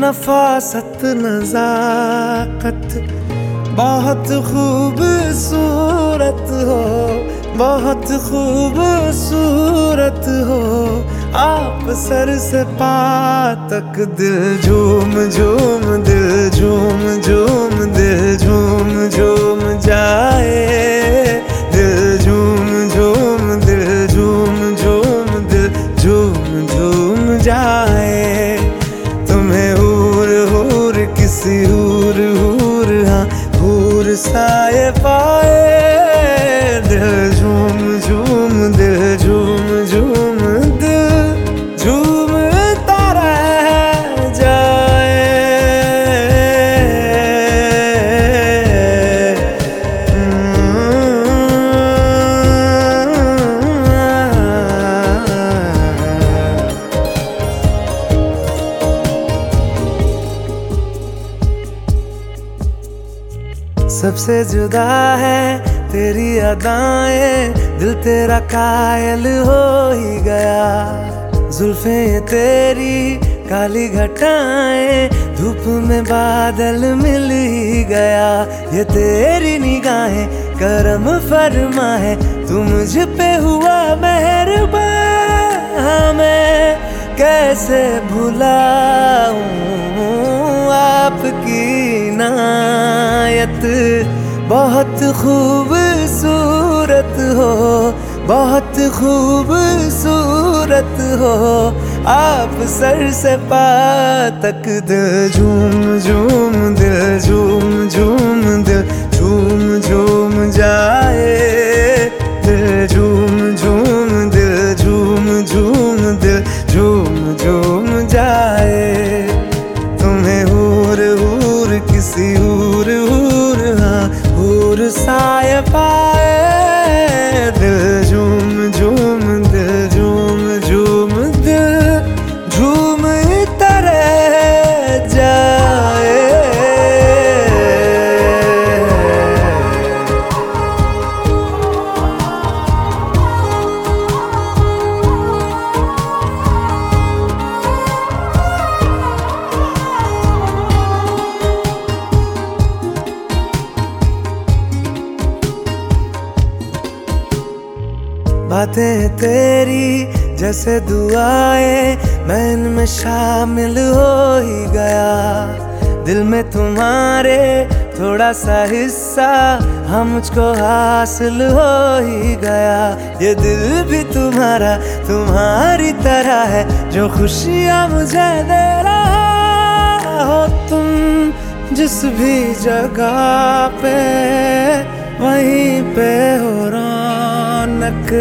नफासत नजाकत बहुत खूबसूरत हो, बहुत खूबसूरत हो। आप सर से पा तक दिल झूम झूम, दिल झूम झूम, दिल झूम झूम जाए। सबसे जुदा है तेरी अदाएँ, दिल तेरा कायल हो ही गया। जुल्फे तेरी काली घटाएँ, धूप में बादल मिल ही गया। ये तेरी निगाहें, करम फरमा है तू मुझ पे हुआ मेहरबान। मैं कैसे भुलाऊं आपकी नायत, बहुत खूबसूरत हो, बहुत खूबसूरत हो। आप सर से पा तक दिल झूम झूम if I बातें तेरी, जैसे दुआएँ मैं इनमें शामिल हो ही गया। दिल में तुम्हारे थोड़ा सा हिस्सा हम मुझको हासिल हो ही गया। ये दिल भी तुम्हारा, तुम्हारी तरह है, जो खुशियाँ मुझे दे रहा हो तुम जिस भी जगह पे, वहीं पे हो रौनक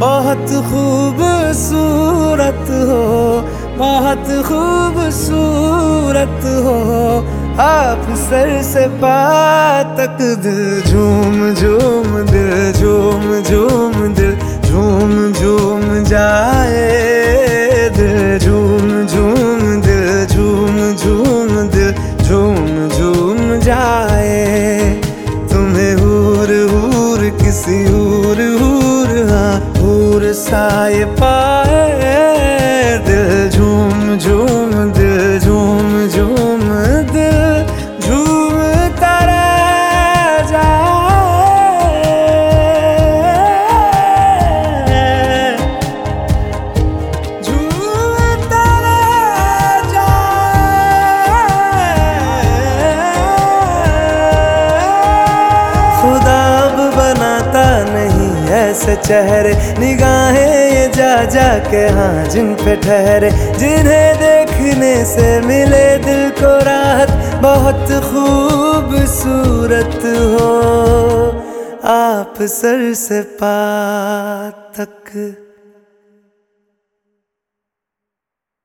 बहुत खूबसूरत हो, बहुत खूबसूरत हो। आप सर से पा तक दिल झूम झूम दिल, झूम झूम दिल, झूम झूम जाए दिल, झूम झूम दिल, झूम झूम दिल, झूम झूम जाए। तुम्हें हूर हूर किसी हूर साए ऐसे चेहरे, निगाहें ये जा जा के हाँ जिन पे ठहरे। जिन्हें देखने से मिले दिल को राहत, बहुत खूबसूरत हो। आप सर से पा तक